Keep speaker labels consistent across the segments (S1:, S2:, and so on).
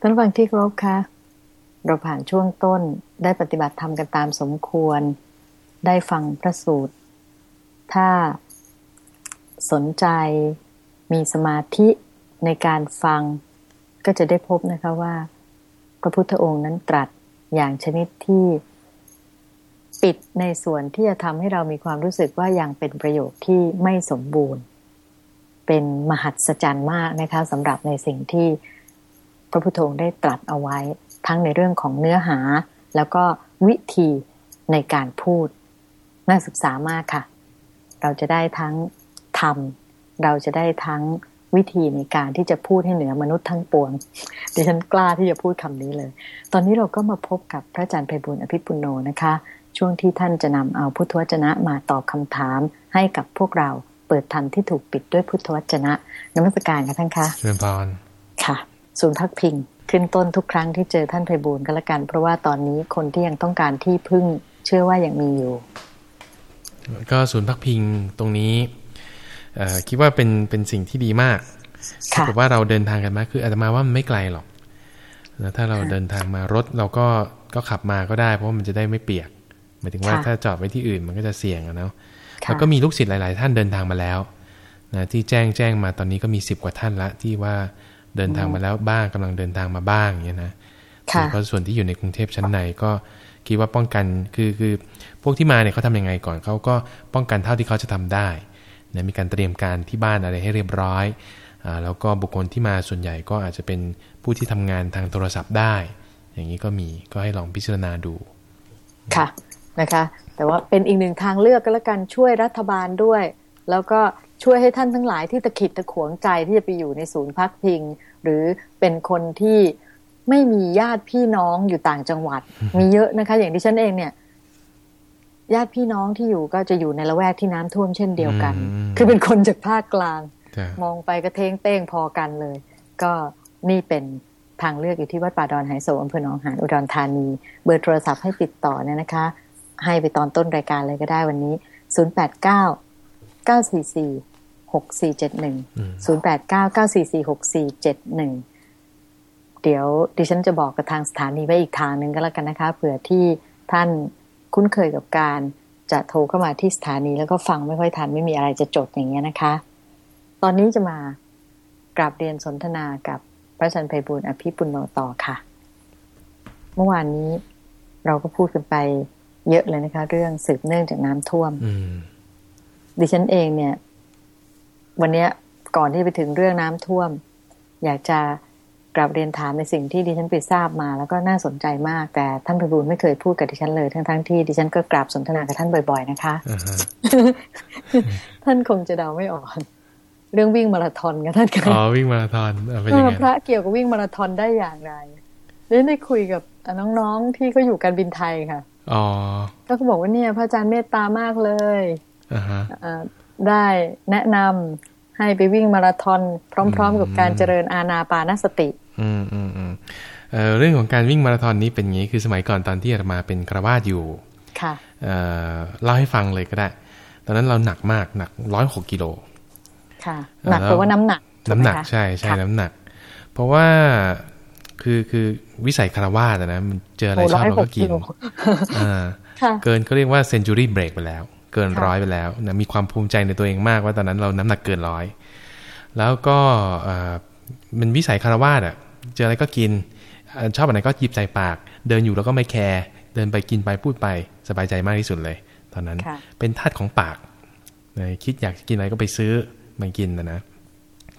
S1: ท่านฟังที่ครบคะเราผ่านช่วงต้นได้ปฏิบัติธรรมกันตามสมควร ได้ฟังพระสูตร ถ้าสนใจมีสมาธิในการฟัง ก็จะได้พบนะคะว่า พระพุทธองค์นั้นตรัสอย่างชนิดที่ปิดในส่วนที่จะทำให้เรามีความรู้สึกว่ายังเป็นประโยคที่ไม่สมบูรณ์ เป็นมหัศจรรย์มากนะคะสำหรับในสิ่งที่ ระพุทธองค์ได้ตรัสเอาไว้ ทั้งในเรื่องของเนื้อหา แล้วก็วิธีในการพูด น่าศึกษามากค่ะ เราจะได้ทั้งธรรมเราจะได้ทั้งวิธีในการที่จะพูดให้เหนือมนุษย์ทั้งปวงดิฉันกล้าที่จะพูดคำนี้เลย ตอนนี้เราก็มาพบกับพระอาจารย์ไพบุญอภิปุโนนะคะ ช่วงที่ท่านจะนำเอาพุทธวจนะมาตอบคำถามให้กับพวกเราเปิดธรรมที่ถูกปิดด้วยพุทธวจนะนมัสการค่ะท่านคะ
S2: เชิญพร
S1: ค่ะ ศูนย์พักพิง ขึ้นต้นทุกครั้งที่เจอท่านไพบูลก็แล้วกัน เพราะว่าตอนนี้คนที่ยังต้องการที่พึ่งเชื่อว่ายังมีอยู่
S2: ก็ศูนย์พักพิงตรงนี้คิดว่าเป็นเป็นสิ่งที่ดีมากถ้าเกิดว่าเราเดินทางกันมาคืออาตมาว่ามันไม่ไกลหรอกแล้วถ้าเราเดินทางมารถเราก็ก็ขับมาก็ได้ เพราะว่ามันจะได้ไม่เปียกหมายถึงว่าถ้าจอดไว้ที่อื่นมันก็จะเสี่ยงนะแล้วก็มีลูกศิษย์หลาย ๆ ท่านเดินทางมาแล้วนะที่แจ้งแจ้งมาตอนนี้ก็มีสิบกว่าท่านละที่ว่า เดินทางมาแล้วบ้างกำลังเดินทางมาบ้างเนี่ยนะเพราะส่วนที่อยู่ในกรุงเทพชั้นในก็คิดว่าป้องกันคือคือพวกที่มาเนี่ยเขาทำยังไงก่อนเขาก็ป้องกันเท่าที่เขาจะทำได้นะมีการเตรียมการที่บ้านอะไรให้เรียบร้อยอแล้วก็บุคคลที่มาส่วนใหญ่ก็อาจจะเป็นผู้ที่ทำงานทางโทรศัพท์ได้ อย่างนี้ก็มีก็ให้ลองพิจารณาดู
S1: ค่ะนะคะ แต่ว่าเป็นอีกหนึ่งทางเลือกก็แล้วกันช่วยรัฐบาลด้วย แล้วก็ ช่วยให้ท่านทั้งหลายที่ตะขิดตะขวงใจที่จะไปอยู่ในศูนย์พักพิง หรือเป็นคนที่ไม่มีญาติพี่น้องอยู่ต่างจังหวัด มีเยอะนะคะ อย่างที่ฉันเองเนี่ย ญาติพี่น้องที่อยู่ก็จะอยู่ในละแวกที่น้ำท่วมเช่นเดียวกัน คือเป็นคนจากภาคกลาง มองไปก็เท้งเต้งพอกันเลย ก็นี่เป็นทางเลือกอยู่ที่วัดป่าดอนไหโศอำเภอหนองหานอุดรธานี เบอร์โทรศัพท์ให้ติดต่อเนี่ยนะคะ ให้ไปตอนต้นรายการเลยก็ได้วันนี้ 089 944 6471 089 944 6471 เดี๋ยวดิฉันจะบอกกับทางสถานีไว้อีกทางหนึ่งก็แล้วกันนะคะเผื่อที่ท่านคุ้นเคยกับการจะโทรเข้ามาที่สถานีแล้วก็ฟังไม่ค่อยทันไม่มีอะไรจะจดอย่างเงี้ยนะคะ ตอนนี้จะมากราบเรียนสนทนากับพระอาจารย์ไพบุญอภิปุโนต่อค่ะ เมื่อวานนี้เราก็พูดกันไปเยอะเลยนะคะ เรื่องสืบเนื่องจากน้ำท่วม ดิฉันเองเนี่ย วันนี้ก่อนที่ไปถึงเรื่องน้ำท่วม อยากจะกราบเรียนถามในสิ่งที่ดิฉันไปทราบมา แล้วก็น่าสนใจมาก แต่ท่านพิบูลไม่เคยพูดกับดิฉันเลย ทั้งทั้งที่ดิฉันก็กราบสนทนากับท่านบ่อย ๆ นะคะ ท่านคงจะเดาไม่ออกเรื่องวิ่งมาราธอนกับท่าน
S2: อ๋อวิ่งมาราธอน
S1: เป็นยังไงพระเกี่ยวกับวิ่งมาราธอนได้อย่างไรได้ได้คุยกับน้องๆที่เขาอยู่การบินไทยค่ะ
S2: อ๋อ
S1: ก็เขาบอกว่าเนี่ย พระอาจารย์เมตตามากเลย ได้แนะนำให้ไปวิ่งมาราธอนพร้อม ๆ กับการเจริญอาณาปานสติ
S2: อืมอืมอืมเรื่องของการวิ่งมาราธอนนี้เป็นอย่างนี้คือสมัยก่อนตอนที่อาตมาเป็นครวาสอยู่
S1: ค่ะ
S2: เล่าให้ฟังเลยก็ได้ ตอนนั้นเราหนักมากหนักร้อยหกกิโล
S1: ค่ะหนักเพราะว่าน้ำหนัก
S2: น้ำหนักใช่ใช่น้ำหนัก เพราะว่าคือคือวิสัยคารวาสนะมันเจออะไรชอบเราก็กินเกินก็เรียกว่าเซนจูรี่เบรกไปแล้ว เกินร้อยไปแล้วนะมีความภูมิใจในตัวเองมากว่าตอนนั้นเราน้ำหนักเกินร้อยแล้วก็มันวิสัยคารวาสอะเจออะไรก็กินชอบอะไรก็หยิบใส่ปาก เดินอยู่แล้วก็ไม่แคร์เดินไปกินไปพูดไปสบายใจมากที่สุดเลย ตอนนั้นเป็นธาตุของปากคิดอยากกินอะไรก็ไปซื้อมากินนะนะ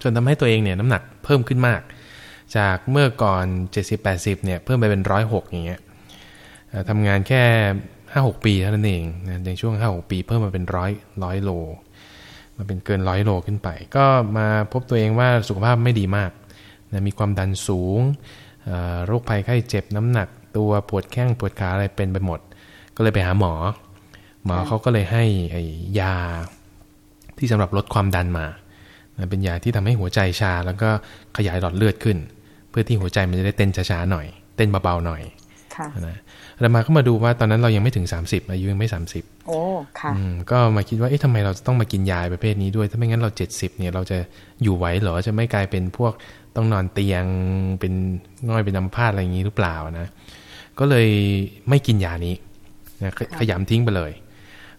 S2: จนทำให้ตัวเองเนี่ยน้ำหนักเพิ่มขึ้นมาก จากเมื่อก่อน 70-80เนี่ยเพิ่มไปเป็นร้อยหกอย่างเงี้ยทำงานแค่ ห้าหกปีเท่านั้นเองนะในช่วงห้าหกปีเพิ่มมาเป็นร้อยร้อยโลมาเป็นเกินร้อยโลขึ้นไป ก็มาพบตัวเองว่าสุขภาพไม่ดีมากนะมีความดันสูงโรคภัยไข้เจ็บน้ำหนัก ตัวปวดแข้งปวดขาอะไรเป็นไปหมด ก็เลยไปหาหมอ หมอเขาก็เลยให้ยาที่สำหรับลดความดันมา เป็นยาที่ทำให้หัวใจชา แล้วก็ขยายหลอดเลือดขึ้น เพื่อที่หัวใจมันจะได้เต้นช้าๆหน่อย เต้นเบาๆหน่อย นะเรามาก็มาดูว่าตอนนั้นเรายังไม่ถึง 30 อายุยังไม่ 30
S1: โอ้ค่ะ
S2: ก็มาคิดว่าเอ๊ะทำไมเราต้องมากินยาประเภทนี้ด้วย ถ้าไม่งั้นเรา 70เนี่ยเราจะอยู่ไหวเหรอจะไม่กลายเป็นพวกต้องนอนเตียงเป็นง่อยเป็นน้ำพาดอะไรอย่างนี้หรือเปล่านะก็เลยไม่กินยานี้นะขยำทิ้งไปเลย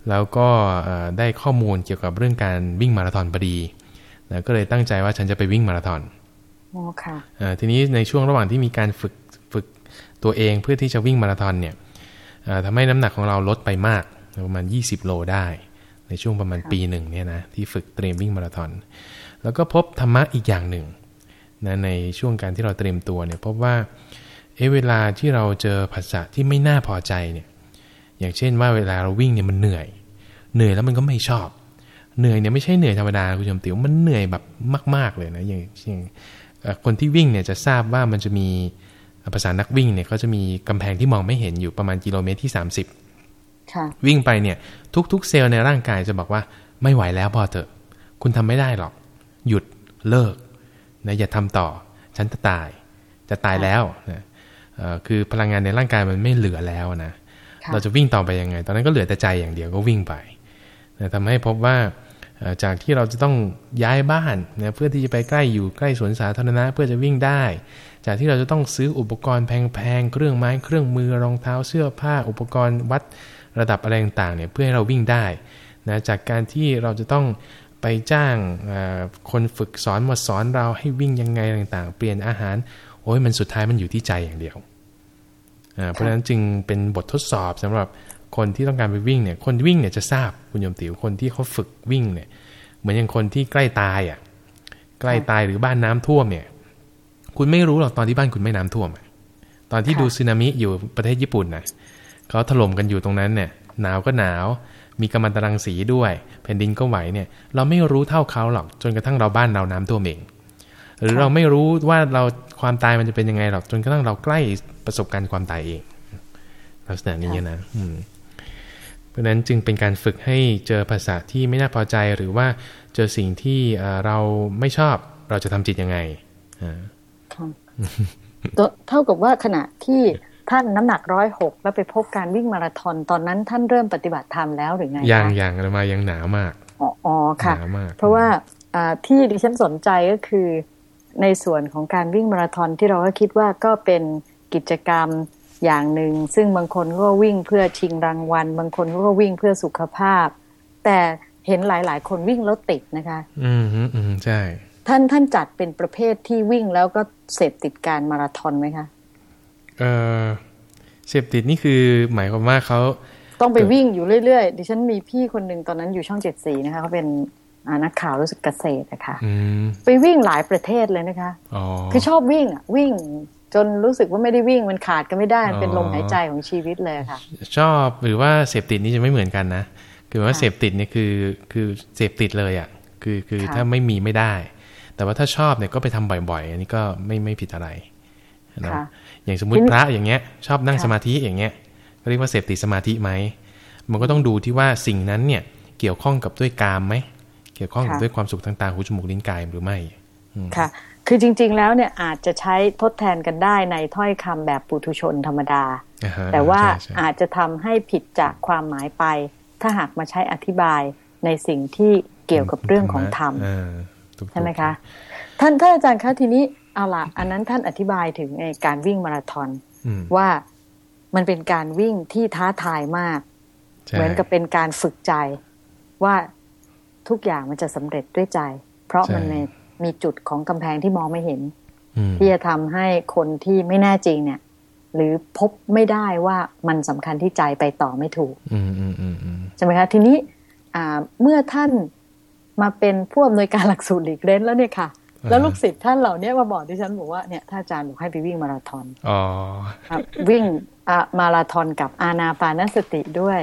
S2: แล้วก็ได้ข้อมูลเกี่ยวกับเรื่องการวิ่งมาราธอนพอดีนะก็เลยตั้งใจว่าฉันจะไปวิ่งมาราธอน
S1: โอ้ค่ะ
S2: ทีนี้ในช่วงระหว่างที่มีการฝึกฝึก ตัวเองเพื่อที่จะวิ่งมาราธอนเนี่ยทำให้น้ำหนักของเราลดไปมากประมาณ 20 โลได้ ในช่วงประมาณปีหนึ่งเนี่ยนะที่ฝึกเตรียมวิ่งมาราธอนแล้วก็พบธรรมะอีกอย่างหนึ่งนะในช่วงการที่เราเตรียมตัวเนี่ยพบว่าเอเวลาที่เราเจอภาษาที่ไม่น่าพอใจเนี่ยอย่างเช่นว่าเวลาเราวิ่งเนี่ยมันเหนื่อย เหนื่อยแล้วมันก็ไม่ชอบ เหนื่อยเนี่ยไม่ใช่เหนื่อยธรรมดาคุณผู้ชมติ๋วมันเหนื่อยแบบมาก ๆเลยนะอย่างอย่างคนที่วิ่งเนี่ยจะทราบว่ามันจะมี ภาษานักวิ่งเนี่ยเขาจะมีกำแพงที่มองไม่เห็นอยู่ประมาณกิโลเมตรที่ 30วิ่งไปเนี่ย ทุก ๆ เซลล์ในร่างกายจะบอกว่าไม่ไหวแล้วพอเถอะ คุณทำไม่ได้หรอก หยุดเลิกนะอย่าทำต่อ ฉันจะตาย จะตายแล้วนะคือพลังงานในร่างกายมันไม่เหลือแล้วนะเราจะวิ่งต่อไปยังไง ตอนนั้นก็เหลือแต่ใจอย่างเดียวก็วิ่งไปนะทำให้พบว่าจากที่เราจะต้องย้ายบ้านนะเพื่อที่จะไปใกล้อยู่ใกล้สวนสาธารณะ เพื่อจะวิ่งได้ จากที่เราจะต้องซื้ออุปกรณ์แพงๆ เครื่องไม้เครื่องมือรองเท้าเสื้อผ้า อุปกรณ์วัดระดับอะไรต่างๆเนี่ยเพื่อให้เราวิ่งได้นะจากการที่เราจะต้องไปจ้างคนฝึกสอนมาสอนเราให้วิ่งยังไงต่างๆ เปลี่ยนอาหารโอ้ยมันสุดท้ายมันอยู่ที่ใจอย่างเดียวเพราะฉะนั้นจึงเป็นบททดสอบสำหรับคนที่ต้องการไปวิ่งเนี่ย คนวิ่งเนี่ยจะทราบคุณโยมติ๋วคนที่เขาฝึกวิ่งเนี่ย เหมือนอย่างคนที่ใกล้ตายอะ ใกล้ตายหรือบ้านน้ำท่วมเนี่ย คุณไม่รู้หรอกตอนที่บ้านคุณไม่น้ำท่วม ตอนที่ดูสึนามิอยู่ประเทศญี่ปุ่นน่ะเขาถล่มกันอยู่ตรงนั้นเนี่ยหนาวก็หนาว มีกัมมันตรังสีด้วย แผ่นดินก็ไหวเนี่ย เราไม่รู้เท่าเขาหรอกจนกระทั่งเราบ้านเราน้ำท่วมเองหรือเราไม่รู้ว่าเราความตายมันจะเป็นยังไงหรอกจนกระทั่งเราใกล้ประสบการณ์ความตายเองลักษณะนี้นะอืมเพราะนั้นจึงเป็นการฝึกให้เจอภาษาที่ไม่น่าพอใจหรือว่าเจอสิ่งที่เราไม่ชอบเราจะทำจิตยังไง
S1: เท่ากับว่าขณะที่ท่านน้ำหนักร้อยหกแล้วไปพบการวิ่งมาราธอนตอนนั้นท่านเริ่มปฏิบัติธรรมแล้วหรือไง
S2: ยังยังมายังหนามาก
S1: อ๋อค่ะ เพราะว่าที่ดิฉันสนใจก็คือ ในส่วนของการวิ่งมาราธอนที่เราก็คิดว่าก็เป็นกิจกรรมอย่างหนึ่ง ซึ่งบางคนก็วิ่งเพื่อชิงรางวัล บางคนก็วิ่งเพื่อสุขภาพ แต่เห็นหลาย ๆ คนวิ่งแล้วติดนะคะ
S2: อืมอืมใช่
S1: ท่านท่านจัดเป็นประเภทที่วิ่งแล้วก็เสพติดการมาราธอนไหมคะ
S2: เออเสพติดนี่คือหมายความว่าเขา
S1: ต้องไปวิ่งอยู่เรื่อยๆ ดิฉันมีพี่คนหนึ่งตอนนั้นอยู่ช่องเจ็ดสีนะคะเขาเป็นนักข่าวรู้สึกเกษตรนะคะไปวิ่งหลายประเทศเลยนะคะคือชอบวิ่งอะวิ่งจนรู้สึกว่าไม่ได้วิ่งมันขาดก็ไม่ได้เป็นลมหายใจของชีวิตเลยค่ะ
S2: ชอบหรือว่าเสพติดนี่จะไม่เหมือนกันนะคือว่าเสพติดเนี่ยคือคือเสพติดเลยอะคือคือถ้าไม่มีไม่ได้ แต่ว่าถ้าชอบเนี่ยก็ไปทำบ่อย ๆ อันนี้ก็ไม่ไม่ผิดอะไรนะอย่างสมมุติพระอย่างเงี้ย ชอบนั่งสมาธิอย่างเงี้ยเรียกว่าเสพติดสมาธิไหมมันก็ต้องดูที่ว่าสิ่งนั้นเนี่ยเกี่ยวข้องกับด้วยกามไหมเกี่ยวข้องกับด้วยความสุขทางตาหูจมูกลิ้นกายหรือไม่
S1: ค่ะ คือจริง ๆ แล้วเนี่ยอาจจะใช้ทดแทนกันได้ในถ้อยคำแบบปุถุชนธรรมดา แต่ว่าอาจจะทำให้ผิดจากความหมายไป ถ้าหากมาใช้อธิบายในสิ่งที่เกี่ยวกับเรื่องของธรรม ใช่ไหมคะ ท่านท่านอาจารย์คะทีนี้เอาละอันนั้นท่านอธิบายถึงการวิ่งมาราธอนว่ามันเป็นการวิ่งที่ท้าทายมาก เหมือนกับเป็นการฝึกใจว่าทุกอย่างมันจะสำเร็จด้วยใจ เพราะมันในมีจุดของกำแพงที่มองไม่เห็นที่จะทำให้คนที่ไม่แน่จริงเนี่ย หรือพบไม่ได้ว่ามันสำคัญที่ใจไปต่อไม่ถูกใช่ไหมคะ ทีนี้เมื่อท่าน มาเป็นผู้อำนวยการหลักสูตรหลีกเล่นแล้วเนี่ยค่ะ แล้วลูกศิษย์ท่านเหล่านี้มาบอกที่ฉันบอกว่าเนี่ยถ้าอาจารย์บอกให้ไปวิ่งมาราธอน
S2: อ๋อ
S1: วิ่งมาราธอนกับอาณาปานสติด้วย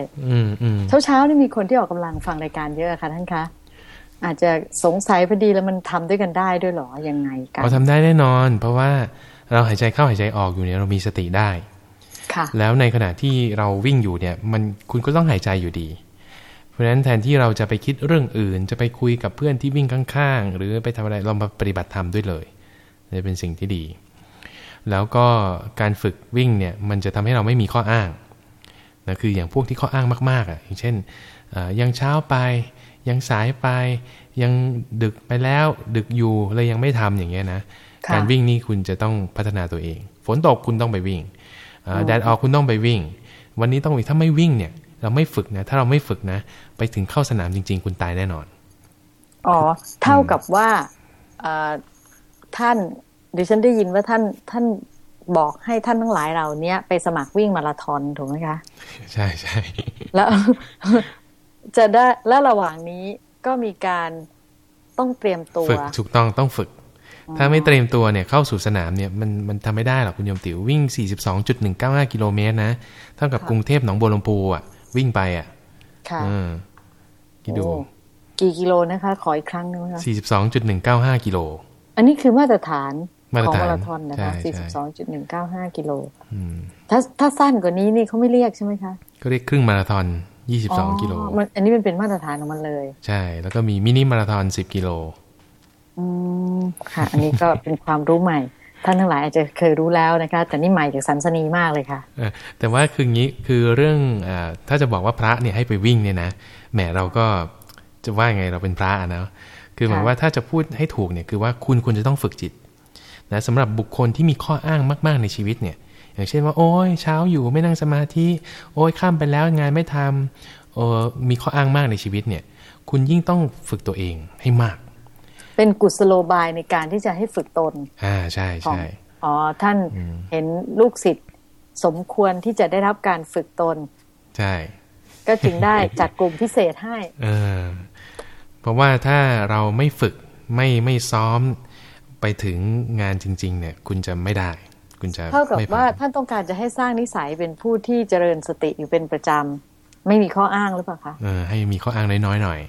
S1: เช้าเช้านี่มีคนที่ออกกำลังฟังรายการเยอะค่ะท่านคะอาจจะสงสัยพอดีแล้วมันทำด้วยกันได้ด้วยหรอยังไงกัน
S2: เราทำได้แน่นอน เพราะว่าเราหายใจเข้าหายใจออกอยู่เนี่ยเรามีสติได้
S1: ค่ะ
S2: แล้วในขณะที่เราวิ่งอยู่เนี่ย มันคุณก็ต้องหายใจอยู่ดี เพราะฉะนั้นแทนที่เราจะไปคิดเรื่องอื่น จะไปคุยกับเพื่อนที่วิ่งข้างๆ หรือไปทำอะไรเรามาปฏิบัติธรรมด้วยเลยนี่เป็นสิ่งที่ดี แล้วก็การฝึกวิ่งเนี่ยมันจะทำให้เราไม่มีข้ออ้างนะคืออย่างพวกที่ข้ออ้างมากๆอะอย่างเช่นยังเช้าไปยังสายไปยังดึกไปแล้วดึกอยู่เลยยังไม่ทำอย่างเงี้ยนะการวิ่งนี่คุณจะต้องพัฒนาตัวเอง ฝนตกคุณต้องไปวิ่งแดดออกคุณต้องไปวิ่ง วันนี้ต้องถ้าไม่วิ่งเนี่ย เราไม่ฝึกนะ ถ้าเราไม่ฝึกนะ ไปถึงเข้าสนามจริง ๆ คุณตายแน่นอน
S1: อ๋อ เท่ากับว่าท่านดิฉันได้ยินว่าท่านท่านบอกให้ท่านทั้งหลายเราเนี้ยไปสมัครวิ่งมาราธอนถูกไหมคะ
S2: ใช่ใช่
S1: แล้วจะได้และระหว่างนี้ก็มีการต้องเตรียมตัว
S2: ฝึกถูกต้องต้องฝึก ถ้าไม่เตรียมตัวเนี่ยเข้าสู่สนามเนี่ยมันมันทำไม่ได้หรอกคุณโยมติ๋ววิ่ง 42.195 กิโลเมตรนะ เท่ากับกรุงเทพหนองบัวลำพูอะ วิ่งไปอะ
S1: ค่ะ
S2: กี่ดู
S1: กี่กิโลนะคะ ขออีกครั้งนึงนะคะ
S2: 42.195กิโล
S1: อันนี้คือมาตรฐานของมาราธอนนะคะ42.195กิโลถ้าถ้าสั้นกว่านี้นี่เขาไม่เรียกใช่ไหมคะ
S2: ก็เรียกครึ่งมาราธอนยี่สิบสองกิโล
S1: อันนี้มันเป็นมาตรฐานของมันเลย
S2: ใช่ แล้วก็มีมินิมาราธอนสิบกิโล
S1: อืม ค่ะ อันนี้ก็เป็นความรู้ใหม่ ท่านทั้งหลายอาจจะเคยรู้แล้วนะคะแต่นี่ใหม่จากสันสนีมากเลยค่ะ
S2: แต่ว่าคืองี้คือเรื่องอถ้าจะบอกว่าพระเนี่ยให้ไปวิ่งเนี่ยนะแหมเราก็จะว่าไงเราเป็นพระนะคือหมายว่าถ้าจะพูดให้ถูกเนี่ยคือว่าคุณควรจะต้องฝึกจิตนะสำหรับบุคคลที่มีข้ออ้างมาก ๆในชีวิตเนี่ยอย่างเช่นว่าโอ้ยเช้าอยู่ไม่นั่งสมาธิโอ้ยข้ามไปแล้วงานไม่ทำโอ้มีข้ออ้างมากในชีวิตเนี่ย คุณยิ่งต้องฝึกตัวเองให้มาก
S1: เป็นกุศโลบายในการที่จะให้ฝึกตน
S2: อ่าใช่ใช่
S1: อ๋อท่านเห็นลูกศิษย์สมควรที่จะได้รับการฝึกตน
S2: ใช่
S1: ก็จึงได้จัดกลุ่มพิเศษให้
S2: เออเพราะว่าถ้าเราไม่ฝึกไม่ไม่ซ้อมไปถึงงานจริง ๆ เนี่ย คุณจะไม่ได้คุณจะ
S1: เท่ากับว่าท่านต้องการจะให้สร้างนิสัยเป็นผู้ที่เจริญสติอยู่เป็นประจำไม่มีข้ออ้างหรือเปล่าคะ
S2: เออให้มีข้ออ้างน้อยๆหน่อย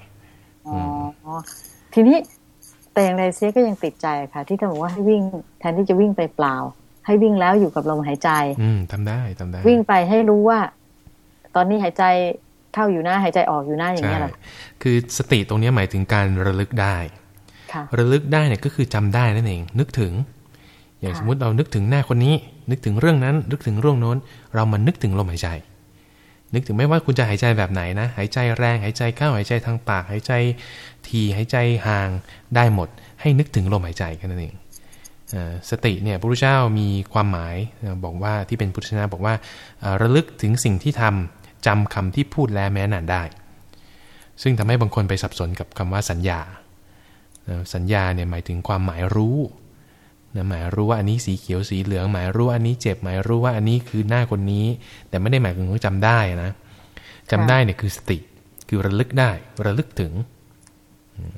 S1: อ๋อทีนี้ แต่อย่างไรเสียก็ยังติดใจค่ะ ที่ท่านบอกว่าให้วิ่งแทนที่จะวิ่งไปเปล่า ให้วิ่งแล้วอยู่กับลมหายใจ
S2: อืมทำได้ทำได้
S1: วิ่งไปให้รู้ว่า ตอนนี้หายใจเข้าอยู่หน้าหายใจออกอยู่หน้าอย่างนี้แหละ
S2: คือสติตรงนี้หมายถึงการระลึกได้ระลึกได้เนี่ยก็คือจำได้นั่นเอง นึกถึง อย่างสมมติเรานึกถึงหน้าคนนี้ นึกถึงเรื่องนั้น นึกถึงเรื่องโน้น เรามานึกถึงลมหายใจ นึกถึงไม่ว่าคุณจะหายใจแบบไหนนะ หายใจแรง หายใจเข้า หายใจทางปาก หายใจทีหายใจห่างได้หมด ให้นึกถึงลมหายใจแค่นั้นเองสติเนี่ยพระพุทธเจ้ามีความหมายบอกว่าที่เป็นพุทธชนะบอกว่าระลึกถึงสิ่งที่ทำจำคำที่พูดแล้วแม้นานได้ ซึ่งทำให้บางคนไปสับสนกับคำว่าสัญญา สัญญาเนี่ยหมายถึงความหมายรู้ นะหมายรู้ว่าอันนี้สีเขียวสีเหลือง หมายรู้ว่าอันนี้เจ็บ หมายรู้ว่าอันนี้คือหน้าคนนี้ แต่ไม่ได้หมายถึงว่าจำได้นะจำได้เนี่ยคือสติ คือระลึกได้ระลึกถึง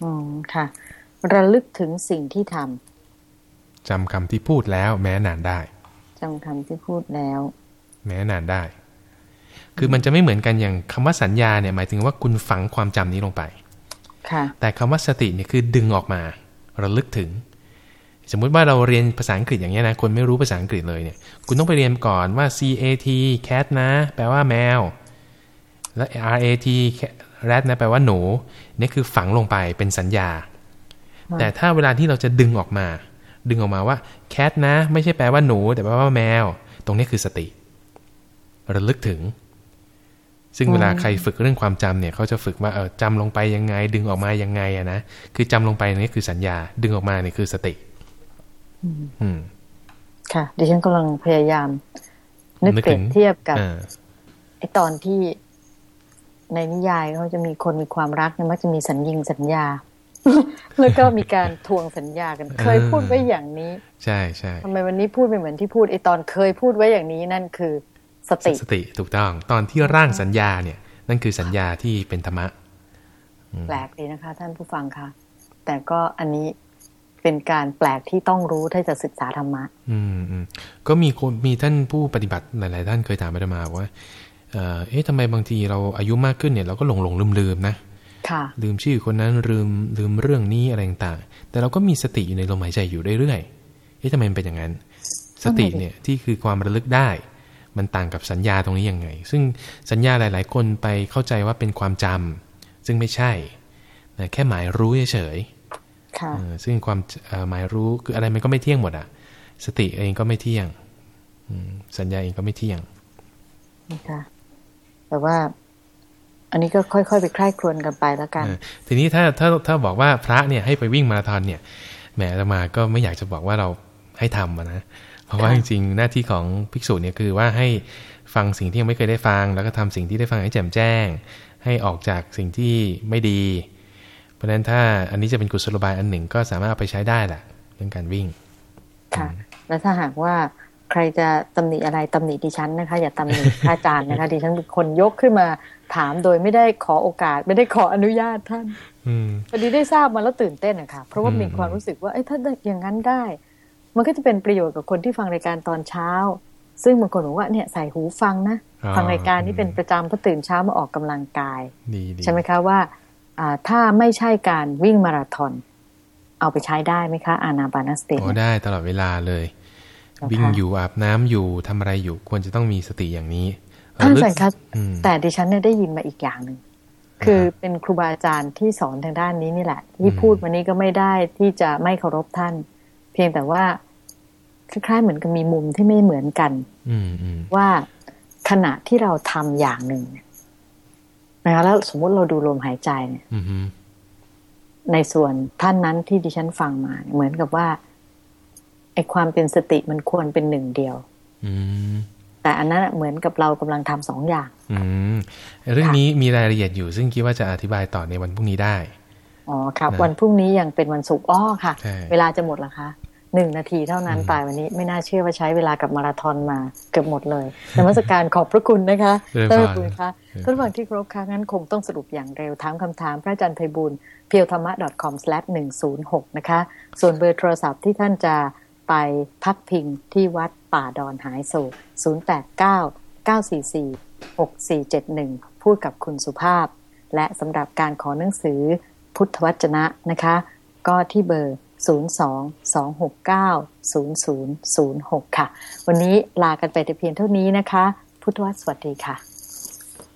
S1: อ๋อค่ะ ระลึกถึงสิ่งที่ทำ
S2: จำคำที่พูดแล้ว แม้นานได้
S1: จำคำที่พูดแล้ว
S2: แม้นานได้ คือมันจะไม่เหมือนกันอย่างคำว่าสัญญาเนี่ยหมายถึงว่าคุณฝังความจำนี้ลงไป
S1: ค่ะ
S2: แต่คำว่าสติเนี่ยคือดึงออกมา ระลึกถึง สมมุติว่าเราเรียนภาษาอังกฤษอย่างเงี้ยนะ คนไม่รู้ภาษาอังกฤษเลยเนี่ย คุณต้องไปเรียนก่อนว่า C A T cat นะ แปลว่าแมว และ R A T rat นะ แปลว่าหนู นี่คือฝังลงไปเป็นสัญญา แต่ถ้าเวลาที่เราจะดึงออกมา ดึงออกมาว่า cat นะ ไม่ใช่แปลว่าหนู แต่แปลว่าแมว ตรงนี้คือสติ ระลึกถึง ซึ่งเวลาใครฝึกเรื่องความจำเนี่ย เขาจะฝึกว่า เออจำลงไปยังไง ดึงออกมายังไงอะนะ คือจำลงไปนี่คือสัญญา ดึงออกมานี่คือสติ
S1: ค่ะ ดิฉันกำลังพยายาม นึกเปรียบเทียบกับไอตอนที่ในนิยายเขาจะมีคนมีความรักเนี่ยมักจะมีสัญญิงสัญญา แล้วก็มีการทวงสัญญากัน เคยพูดไว้อย่างนี้
S2: ใช่ใช่
S1: ทำไมวันนี้พูดไม่เหมือนที่พูดไอตอนเคยพูดไว้อย่างนี้นั่นคือสติ
S2: สติถูกต้อง ตอนที่ร่างสัญญาเนี่ย นั่นคือสัญญาที่เป็นธรรมะ
S1: แปลกดีนะคะ ท่านผู้ฟังคะแต่ก็อันนี้ เป็นการแปลกที่ต้องรู้ถ้าจะศึกษาธรรมะ
S2: อืมอืมก็มีคนมีท่านผู้ปฏิบัติหลาย ๆ ท่านเคยถามไปมาว่าเอ๊ะทำไมบางทีเราอายุมากขึ้นเนี่ยเราก็หลงหลงลืมลืมนะ
S1: ค่ะ
S2: ลืมชื่อคนนั้นลืมลืมเรื่องนี้อะไรต่างๆแต่เราก็มีสติอยู่ในลมหายใจอยู่เรื่อยๆเอ๊ะทำไมเป็นอย่างนั้น สติเนี่ยที่คือความระลึกได้ มันต่างกับสัญญาตรงนี้ยังไง ซึ่งสัญญาหลาย ๆ คนไปเข้าใจว่าเป็นความจำซึ่งไม่ใช่แค่หมายรู้เฉย ซึ่งความหมายรู้คืออะไรมันก็ไม่เที่ยงหมดอะ สติเองก็ไม่เที่ยงสัญญาเองก็ไม่เที่ยง
S1: ค่ะแต่ว่า อันนี้ก็ค่อยๆไปคลายครวนกันไปแล้วกัน
S2: ทีนี้ถ้าถ้าถ้าบอกว่าพระเนี่ยให้ไปวิ่งมาราธอนเนี่ยแหมจะมาก็ไม่อยากจะบอกว่าเราให้ทำนะ เพราะว่าจริงๆหน้าที่ของภิกษุเนี่ยคือว่าให้ฟังสิ่งที่ยังไม่เคยได้ฟัง แล้วก็ทำสิ่งที่ได้ฟังให้แจ่มแจ้ง ให้ออกจากสิ่งที่ไม่ดี เพราะฉะนั้นถ้าอันนี้จะเป็นกุศโลบายอันหนึ่งก็สามารถเอาไปใช้ได้แหละเรื่องการวิ่ง
S1: ค่ะ แล้วถ้าหากว่าใครจะตำหนิอะไรตำหนิดิฉันนะคะ อย่าตำหนิอาจารย์นะคะดิฉันเป็นคนยกขึ้นมาถามโดยไม่ได้ขอโอกาส ไม่ได้ขออนุญาตท่านพอดีได้ทราบมาแล้วตื่นเต้นนะคะเพราะว่ามีความรู้สึกว่าเอ้ถ้าอย่างนั้นได้ มันก็จะเป็นประโยชน์กับคนที่ฟังรายการตอนเช้า ซึ่งบางคนบอกว่าเนี่ยใส่หูฟังนะฟังรายการนี้เป็นประจำเพราะตื่นเช้ามาออกกำลังกาย ใช่ไหมคะว่า ถ้าไม่ใช่การวิ่งมาราธอนเอาไปใช้ได้ไหมคะอานาบานาสติโอ้
S2: ได้ตลอดเวลาเลย วิ่งอยู่อาบน้ำอยู่ทำอะไรอยู่ควรจะต้องมีสติอย่างนี้
S1: ท่านอาจารย์คะแต่ดิฉันเนี่ยได้ยินมาอีกอย่างหนึ่งคือเป็นครูบาอาจารย์ที่สอนทางด้านนี้นี่แหละ ที่พูดวันนี้ก็ไม่ได้ที่จะไม่เคารพท่าน เพียงแต่ว่าคล้ายๆเหมือนกับมีมุมที่ไม่เหมือนกันว่าขณะที่เราทำอย่างหนึ่งนะคะแล้วสมมติเราดูลมหายใจเนี่ยในส่วนท่านนั้นที่ดิฉันฟังมา เหมือนกับว่าไอ้ความเป็นสติมันควรเป็นหนึ่งเดียวแต่อันนั้นเหมือนกับเรากำลังทำสองอย่าง
S2: อืมเรื่องนี้มีรายละเอียดอยู่ ซึ่งคิดว่าจะอธิบายต่อในวันพรุ่งนี้ได้
S1: อ๋อครับ วันพรุ่งนี้ยังเป็นวันศุกร์อ้อค่ะ เวลาจะหมดแล้วคะ หนึ่งนาทีเท่านั้นตายวันนี้ไม่น่าเชื่อว่าใช้เวลากับมาราธอนมาเกือบหมดเลยนมัสการขอบพระคุณนะคะท่านผู้คะท่านฟังที่ครบค่ะงั้นคงต้องสรุปอย่างเร็วถามคำถามพระอาจารย์ไพบุญเพียวธรรมะ .com/106 นะคะ ส่วนเบอร์โทรศัพท์ที่ท่านจะไปพักพิงที่วัดป่าดอนหายโศก089 944 6471 พูดกับคุณสุภาพ และสำหรับการขอหนังสือพุทธวจนะนะคะ ก็ที่เบอร์ 02-269-0006 ค่ะ วันนี้ลากันไปแต่เพียงเท่านี้นะคะ พุทธวสวัสดีค่ะ